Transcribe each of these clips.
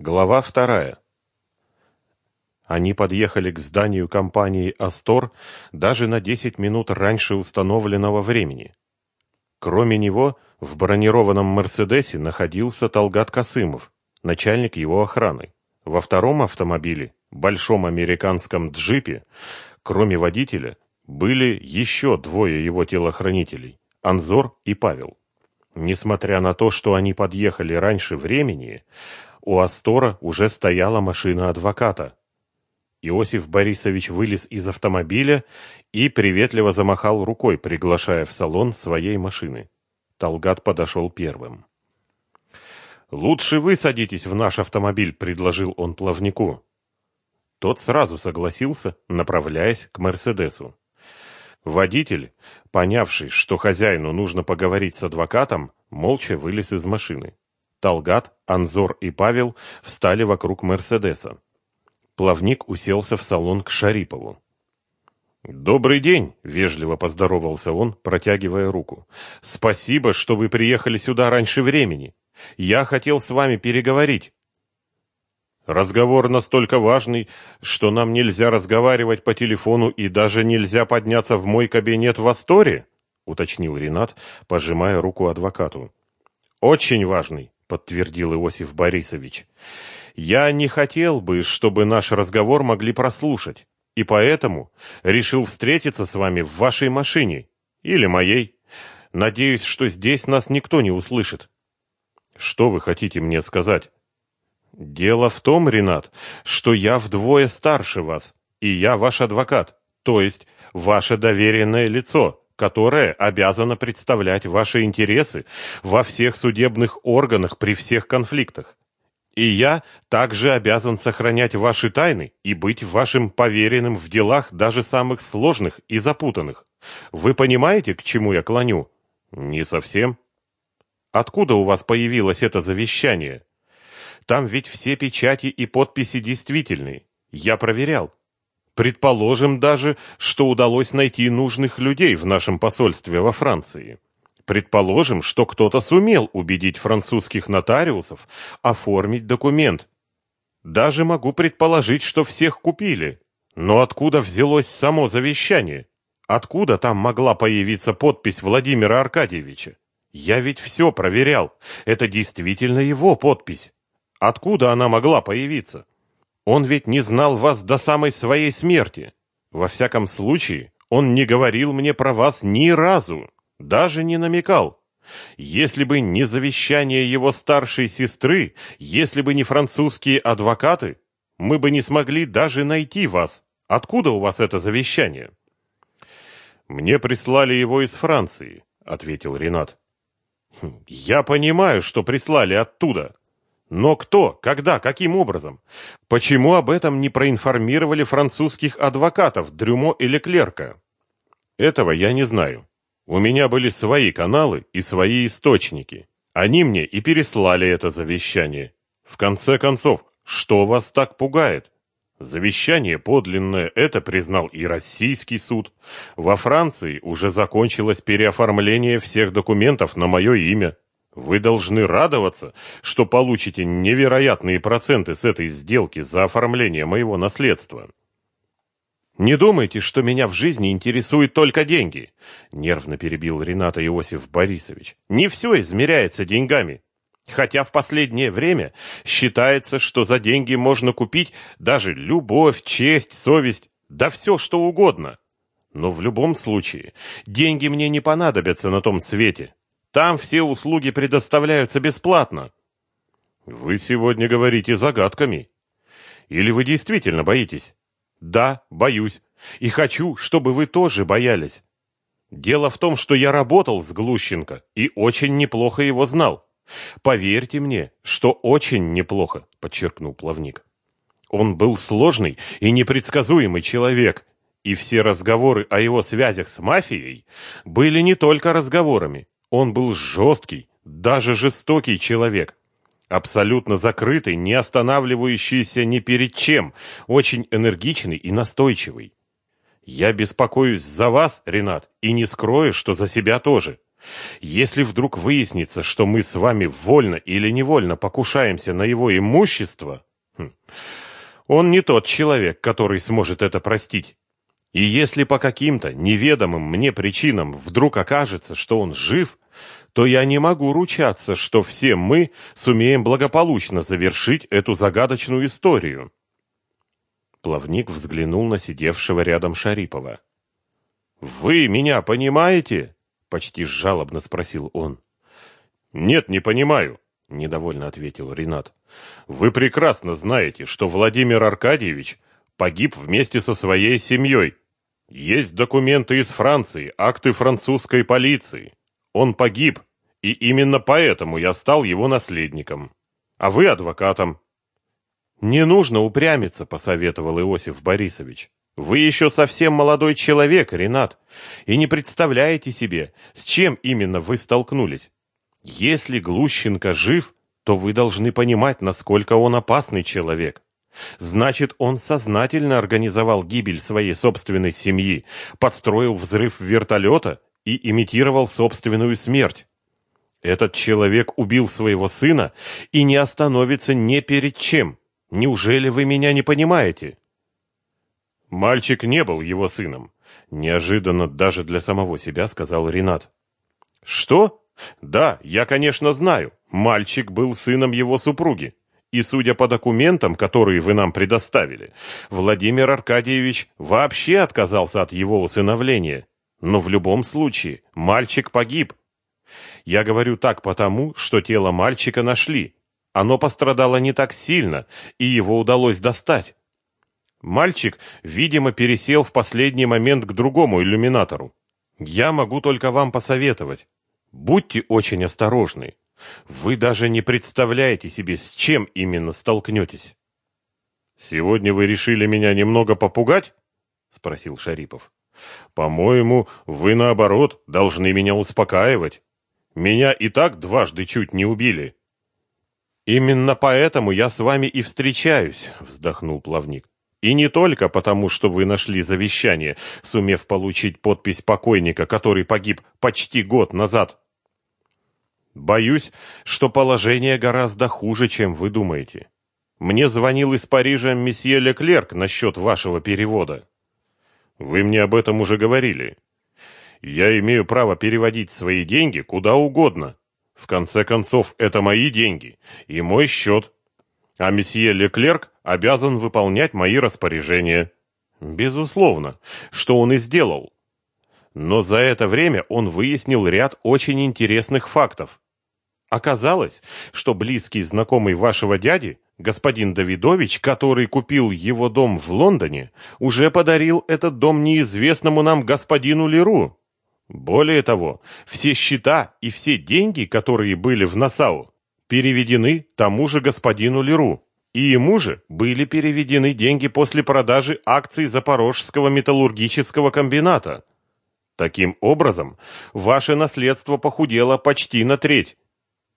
Глава вторая. Они подъехали к зданию компании «Астор» даже на 10 минут раньше установленного времени. Кроме него, в бронированном «Мерседесе» находился Талгат Касымов, начальник его охраны. Во втором автомобиле, большом американском джипе, кроме водителя, были еще двое его телохранителей – Анзор и Павел. Несмотря на то, что они подъехали раньше времени, у Астора уже стояла машина адвоката. Иосиф Борисович вылез из автомобиля и приветливо замахал рукой, приглашая в салон своей машины. Талгат подошел первым. «Лучше вы садитесь в наш автомобиль», — предложил он плавнику. Тот сразу согласился, направляясь к «Мерседесу». Водитель, понявший, что хозяину нужно поговорить с адвокатом, молча вылез из машины. Талгат, Анзор и Павел встали вокруг Мерседеса. Плавник уселся в салон к Шарипову. «Добрый день!» — вежливо поздоровался он, протягивая руку. «Спасибо, что вы приехали сюда раньше времени. Я хотел с вами переговорить». «Разговор настолько важный, что нам нельзя разговаривать по телефону и даже нельзя подняться в мой кабинет в Асторе?» — уточнил Ренат, пожимая руку адвокату. «Очень важный подтвердил Иосиф Борисович. Я не хотел бы, чтобы наш разговор могли прослушать, и поэтому решил встретиться с вами в вашей машине или моей. Надеюсь, что здесь нас никто не услышит. Что вы хотите мне сказать? Дело в том, Ренат, что я вдвое старше вас, и я ваш адвокат, то есть ваше доверенное лицо которая обязана представлять ваши интересы во всех судебных органах при всех конфликтах. И я также обязан сохранять ваши тайны и быть вашим поверенным в делах даже самых сложных и запутанных. Вы понимаете, к чему я клоню? Не совсем. Откуда у вас появилось это завещание? Там ведь все печати и подписи действительные. Я проверял. Предположим даже, что удалось найти нужных людей в нашем посольстве во Франции. Предположим, что кто-то сумел убедить французских нотариусов оформить документ. Даже могу предположить, что всех купили. Но откуда взялось само завещание? Откуда там могла появиться подпись Владимира Аркадьевича? Я ведь все проверял. Это действительно его подпись. Откуда она могла появиться? Он ведь не знал вас до самой своей смерти. Во всяком случае, он не говорил мне про вас ни разу, даже не намекал. Если бы не завещание его старшей сестры, если бы не французские адвокаты, мы бы не смогли даже найти вас. Откуда у вас это завещание? Мне прислали его из Франции, ответил Ренат. «Хм, я понимаю, что прислали оттуда, но кто, когда, каким образом? Почему об этом не проинформировали французских адвокатов Дрюмо или Клерка? Этого я не знаю. У меня были свои каналы и свои источники. Они мне и переслали это завещание. В конце концов, что вас так пугает? Завещание подлинное это признал и российский суд. Во Франции уже закончилось переоформление всех документов на мое имя. Вы должны радоваться, что получите невероятные проценты с этой сделки за оформление моего наследства. Не думайте, что меня в жизни интересуют только деньги, нервно перебил Рената Иосиф Борисович. Не все измеряется деньгами. Хотя в последнее время считается, что за деньги можно купить даже любовь, честь, совесть, да все что угодно. Но в любом случае, деньги мне не понадобятся на том свете. Там все услуги предоставляются бесплатно. Вы сегодня говорите загадками. Или вы действительно боитесь? Да, боюсь. И хочу, чтобы вы тоже боялись. Дело в том, что я работал с Глущенко и очень неплохо его знал. Поверьте мне, что очень неплохо, подчеркнул плавник. Он был сложный и непредсказуемый человек, и все разговоры о его связях с мафией были не только разговорами, он был жесткий, даже жестокий человек. Абсолютно закрытый, не останавливающийся ни перед чем, очень энергичный и настойчивый. Я беспокоюсь за вас, Ренат, и не скрою, что за себя тоже. Если вдруг выяснится, что мы с вами вольно или невольно покушаемся на его имущество, хм, он не тот человек, который сможет это простить. И если по каким-то неведомым мне причинам вдруг окажется, что он жив, то я не могу ручаться, что все мы сумеем благополучно завершить эту загадочную историю. Плавник взглянул на сидевшего рядом Шарипова. Вы меня понимаете? почти жалобно спросил он. Нет, не понимаю, недовольно ответил Ренат. Вы прекрасно знаете, что Владимир Аркадьевич погиб вместе со своей семьей. Есть документы из Франции, акты французской полиции. Он погиб, и именно поэтому я стал его наследником. А вы адвокатом. Не нужно упрямиться, посоветовал Иосиф Борисович. Вы еще совсем молодой человек, Ренат, и не представляете себе, с чем именно вы столкнулись. Если Глущенко жив, то вы должны понимать, насколько он опасный человек. Значит, он сознательно организовал гибель своей собственной семьи, подстроил взрыв вертолета и имитировал собственную смерть. Этот человек убил своего сына и не остановится ни перед чем. Неужели вы меня не понимаете? Мальчик не был его сыном, неожиданно даже для самого себя сказал Ренат. Что? Да, я, конечно, знаю. Мальчик был сыном его супруги. И судя по документам, которые вы нам предоставили, Владимир Аркадьевич вообще отказался от его усыновления. Но в любом случае мальчик погиб. Я говорю так потому, что тело мальчика нашли. Оно пострадало не так сильно, и его удалось достать. Мальчик, видимо, пересел в последний момент к другому иллюминатору. Я могу только вам посоветовать. Будьте очень осторожны. Вы даже не представляете себе, с чем именно столкнетесь. Сегодня вы решили меня немного попугать? спросил Шарипов. По-моему, вы наоборот должны меня успокаивать. Меня и так дважды чуть не убили. Именно поэтому я с вами и встречаюсь, вздохнул плавник. И не только потому, что вы нашли завещание, сумев получить подпись покойника, который погиб почти год назад. Боюсь, что положение гораздо хуже, чем вы думаете. Мне звонил из Парижа месье Леклерк насчет вашего перевода. Вы мне об этом уже говорили. Я имею право переводить свои деньги куда угодно. В конце концов, это мои деньги и мой счет а месье Леклерк обязан выполнять мои распоряжения. Безусловно, что он и сделал. Но за это время он выяснил ряд очень интересных фактов. Оказалось, что близкий знакомый вашего дяди, господин Давидович, который купил его дом в Лондоне, уже подарил этот дом неизвестному нам господину Леру. Более того, все счета и все деньги, которые были в Насау, переведены тому же господину Леру. И ему же были переведены деньги после продажи акций Запорожского металлургического комбината. Таким образом, ваше наследство похудело почти на треть.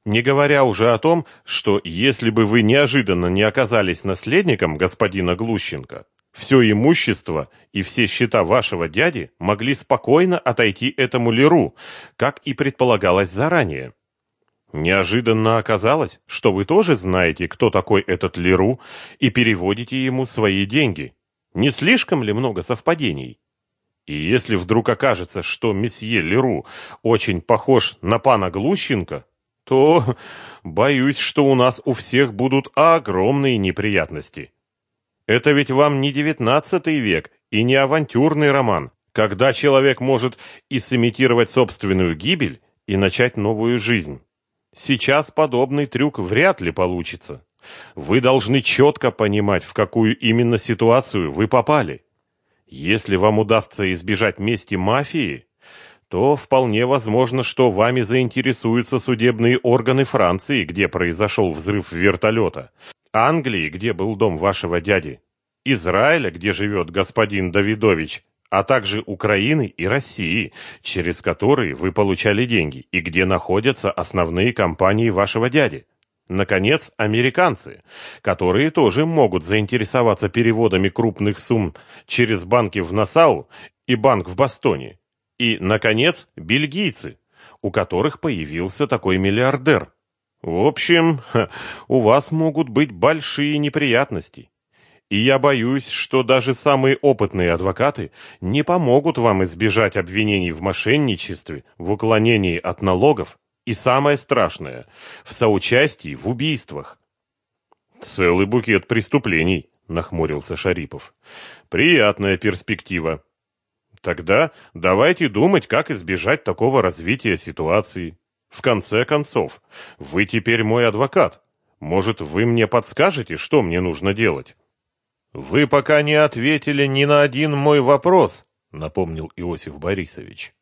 Не говоря уже о том, что если бы вы неожиданно не оказались наследником господина Глущенко, все имущество и все счета вашего дяди могли спокойно отойти этому Леру, как и предполагалось заранее. Неожиданно оказалось, что вы тоже знаете, кто такой этот Леру, и переводите ему свои деньги. Не слишком ли много совпадений? И если вдруг окажется, что месье Леру очень похож на пана Глущенко, то боюсь, что у нас у всех будут огромные неприятности. Это ведь вам не девятнадцатый век и не авантюрный роман, когда человек может и сымитировать собственную гибель и начать новую жизнь. Сейчас подобный трюк вряд ли получится. Вы должны четко понимать, в какую именно ситуацию вы попали. Если вам удастся избежать мести мафии, то вполне возможно, что вами заинтересуются судебные органы Франции, где произошел взрыв вертолета, Англии, где был дом вашего дяди, Израиля, где живет господин Давидович, а также Украины и России, через которые вы получали деньги, и где находятся основные компании вашего дяди. Наконец, американцы, которые тоже могут заинтересоваться переводами крупных сумм через банки в Нассау и банк в Бостоне. И, наконец, бельгийцы, у которых появился такой миллиардер. В общем, у вас могут быть большие неприятности. И я боюсь, что даже самые опытные адвокаты не помогут вам избежать обвинений в мошенничестве, в уклонении от налогов и самое страшное в соучастии в убийствах. Целый букет преступлений, нахмурился Шарипов. Приятная перспектива. Тогда давайте думать, как избежать такого развития ситуации. В конце концов, вы теперь мой адвокат. Может, вы мне подскажете, что мне нужно делать? Вы пока не ответили ни на один мой вопрос, напомнил Иосиф Борисович.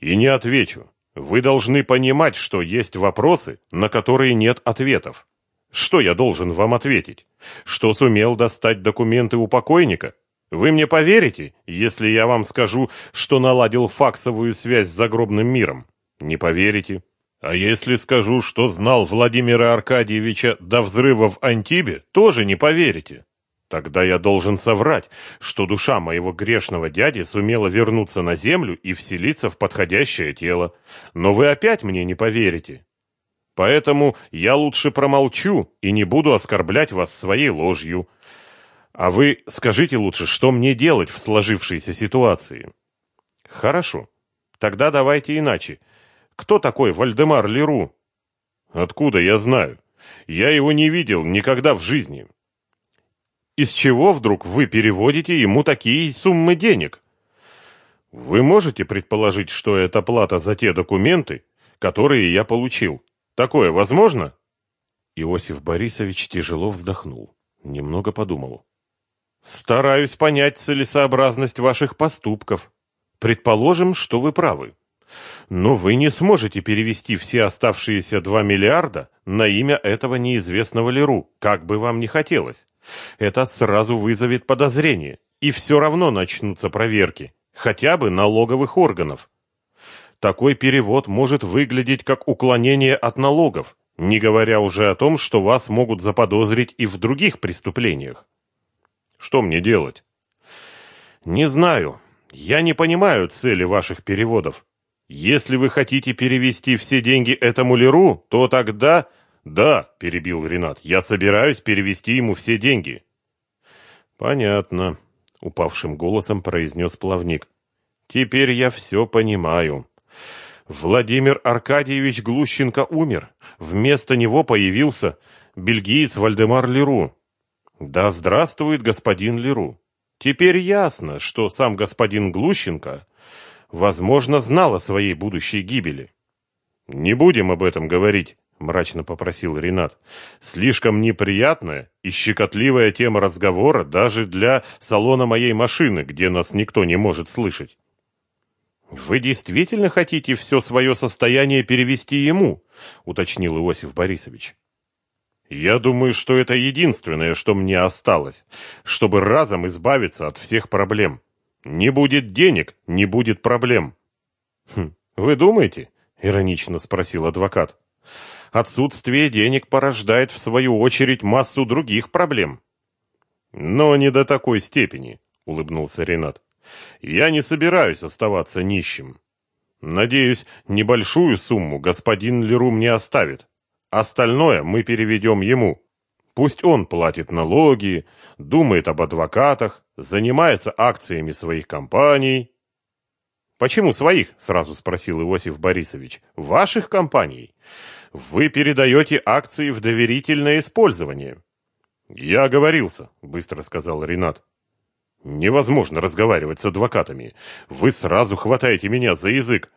И не отвечу. Вы должны понимать, что есть вопросы, на которые нет ответов. Что я должен вам ответить? Что сумел достать документы у покойника? Вы мне поверите, если я вам скажу, что наладил факсовую связь с загробным миром? Не поверите. А если скажу, что знал Владимира Аркадьевича до взрыва в Антибе, тоже не поверите. Тогда я должен соврать, что душа моего грешного дяди сумела вернуться на землю и вселиться в подходящее тело. Но вы опять мне не поверите. Поэтому я лучше промолчу и не буду оскорблять вас своей ложью. А вы скажите лучше, что мне делать в сложившейся ситуации? Хорошо. Тогда давайте иначе. Кто такой Вальдемар Леру? Откуда я знаю? Я его не видел никогда в жизни. Из чего вдруг вы переводите ему такие суммы денег? Вы можете предположить, что это плата за те документы, которые я получил? Такое возможно? Иосиф Борисович тяжело вздохнул, немного подумал. Стараюсь понять целесообразность ваших поступков. Предположим, что вы правы. Но вы не сможете перевести все оставшиеся 2 миллиарда на имя этого неизвестного Леру, как бы вам ни хотелось. Это сразу вызовет подозрение, и все равно начнутся проверки, хотя бы налоговых органов. Такой перевод может выглядеть как уклонение от налогов, не говоря уже о том, что вас могут заподозрить и в других преступлениях. Что мне делать? Не знаю. Я не понимаю цели ваших переводов. Если вы хотите перевести все деньги этому Леру, то тогда... Да, перебил Ренат, я собираюсь перевести ему все деньги. Понятно, упавшим голосом произнес плавник. Теперь я все понимаю. Владимир Аркадьевич Глущенко умер. Вместо него появился бельгиец Вальдемар Леру. Да здравствует господин Леру. Теперь ясно, что сам господин Глущенко возможно, знал о своей будущей гибели. «Не будем об этом говорить», — мрачно попросил Ренат. «Слишком неприятная и щекотливая тема разговора даже для салона моей машины, где нас никто не может слышать». «Вы действительно хотите все свое состояние перевести ему?» — уточнил Иосиф Борисович. «Я думаю, что это единственное, что мне осталось, чтобы разом избавиться от всех проблем». Не будет денег, не будет проблем. Хм, вы думаете? иронично спросил адвокат. Отсутствие денег порождает в свою очередь массу других проблем. Но не до такой степени, улыбнулся Ренат. Я не собираюсь оставаться нищим. Надеюсь, небольшую сумму господин Леру мне оставит. Остальное мы переведем ему. Пусть он платит налоги, думает об адвокатах, занимается акциями своих компаний. Почему своих? сразу спросил Иосиф Борисович. Ваших компаний. Вы передаете акции в доверительное использование. Я оговорился, быстро сказал Ренат. Невозможно разговаривать с адвокатами. Вы сразу хватаете меня за язык.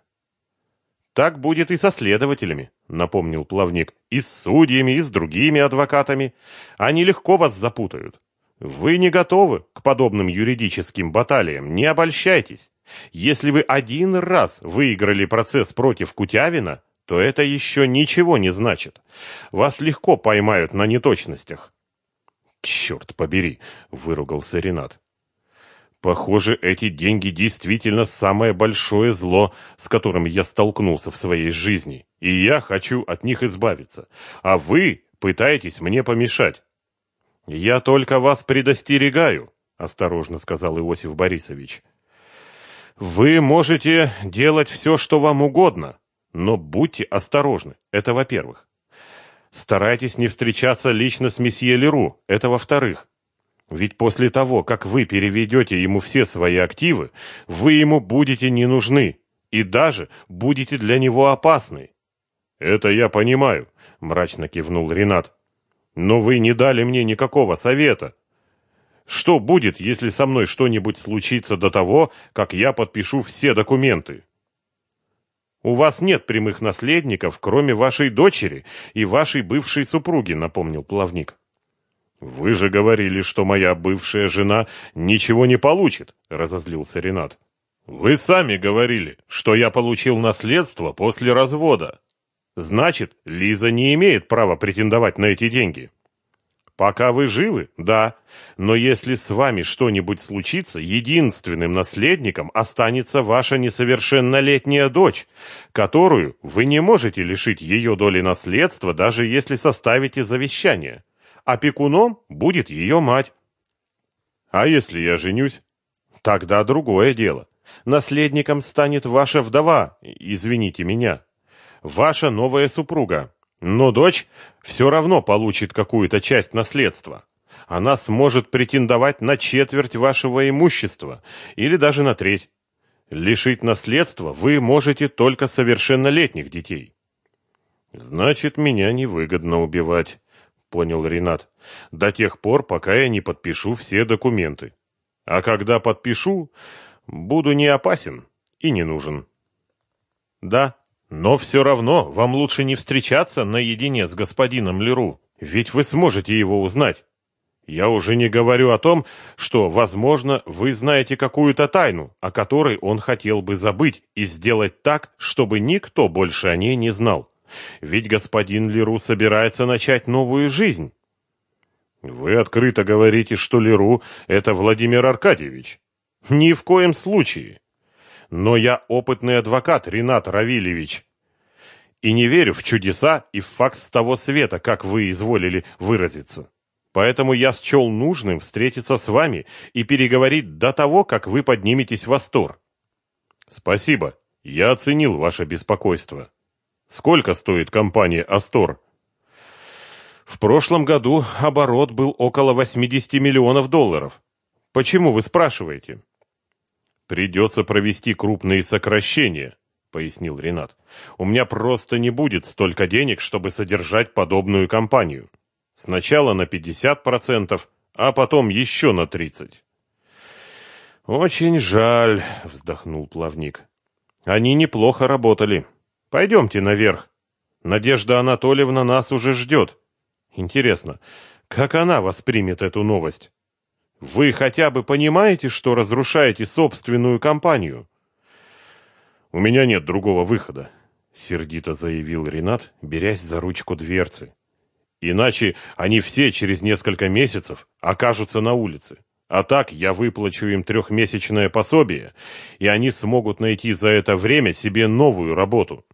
Так будет и со следователями, напомнил плавник, и с судьями, и с другими адвокатами. Они легко вас запутают. Вы не готовы к подобным юридическим баталиям, не обольщайтесь. Если вы один раз выиграли процесс против Кутявина, то это еще ничего не значит. Вас легко поймают на неточностях. Черт побери, выругался Ренат. Похоже, эти деньги действительно самое большое зло, с которым я столкнулся в своей жизни, и я хочу от них избавиться. А вы пытаетесь мне помешать. Я только вас предостерегаю, осторожно сказал Иосиф Борисович. Вы можете делать все, что вам угодно, Но будьте осторожны, это во-первых. Старайтесь не встречаться лично с месье Леру, это во-вторых. Ведь после того, как вы переведете ему все свои активы, вы ему будете не нужны и даже будете для него опасны. Это я понимаю, мрачно кивнул Ренат. Но вы не дали мне никакого совета. Что будет, если со мной что-нибудь случится до того, как я подпишу все документы? У вас нет прямых наследников, кроме вашей дочери и вашей бывшей супруги, напомнил плавник. Вы же говорили, что моя бывшая жена ничего не получит, разозлился Ренат. Вы сами говорили, что я получил наследство после развода. Значит, Лиза не имеет права претендовать на эти деньги. Пока вы живы, да, но если с вами что-нибудь случится, единственным наследником останется ваша несовершеннолетняя дочь, которую вы не можете лишить ее доли наследства, даже если составите завещание. Опекуном будет ее мать. А если я женюсь? Тогда другое дело. Наследником станет ваша вдова, извините меня, ваша новая супруга. Но дочь все равно получит какую-то часть наследства. Она сможет претендовать на четверть вашего имущества или даже на треть. Лишить наследства вы можете только совершеннолетних детей. Значит, меня невыгодно убивать, понял Ренат. До тех пор, пока я не подпишу все документы. А когда подпишу, буду не опасен и не нужен. Да, но все равно вам лучше не встречаться наедине с господином Леру, ведь вы сможете его узнать. Я уже не говорю о том, что, возможно, вы знаете какую-то тайну, о которой он хотел бы забыть и сделать так, чтобы никто больше о ней не знал. Ведь господин Леру собирается начать новую жизнь. Вы открыто говорите, что Леру – это Владимир Аркадьевич. Ни в коем случае но я опытный адвокат, Ренат Равильевич. И не верю в чудеса и в с того света, как вы изволили выразиться. Поэтому я счел нужным встретиться с вами и переговорить до того, как вы подниметесь в Астор. Спасибо, я оценил ваше беспокойство. Сколько стоит компания Астор? В прошлом году оборот был около 80 миллионов долларов. Почему вы спрашиваете? Придется провести крупные сокращения, пояснил Ренат. У меня просто не будет столько денег, чтобы содержать подобную компанию. Сначала на 50%, а потом еще на 30. Очень жаль, вздохнул плавник. Они неплохо работали. Пойдемте наверх. Надежда Анатольевна нас уже ждет. Интересно, как она воспримет эту новость? Вы хотя бы понимаете, что разрушаете собственную компанию? У меня нет другого выхода, сердито заявил Ренат, берясь за ручку дверцы. Иначе они все через несколько месяцев окажутся на улице. А так я выплачу им трехмесячное пособие, и они смогут найти за это время себе новую работу.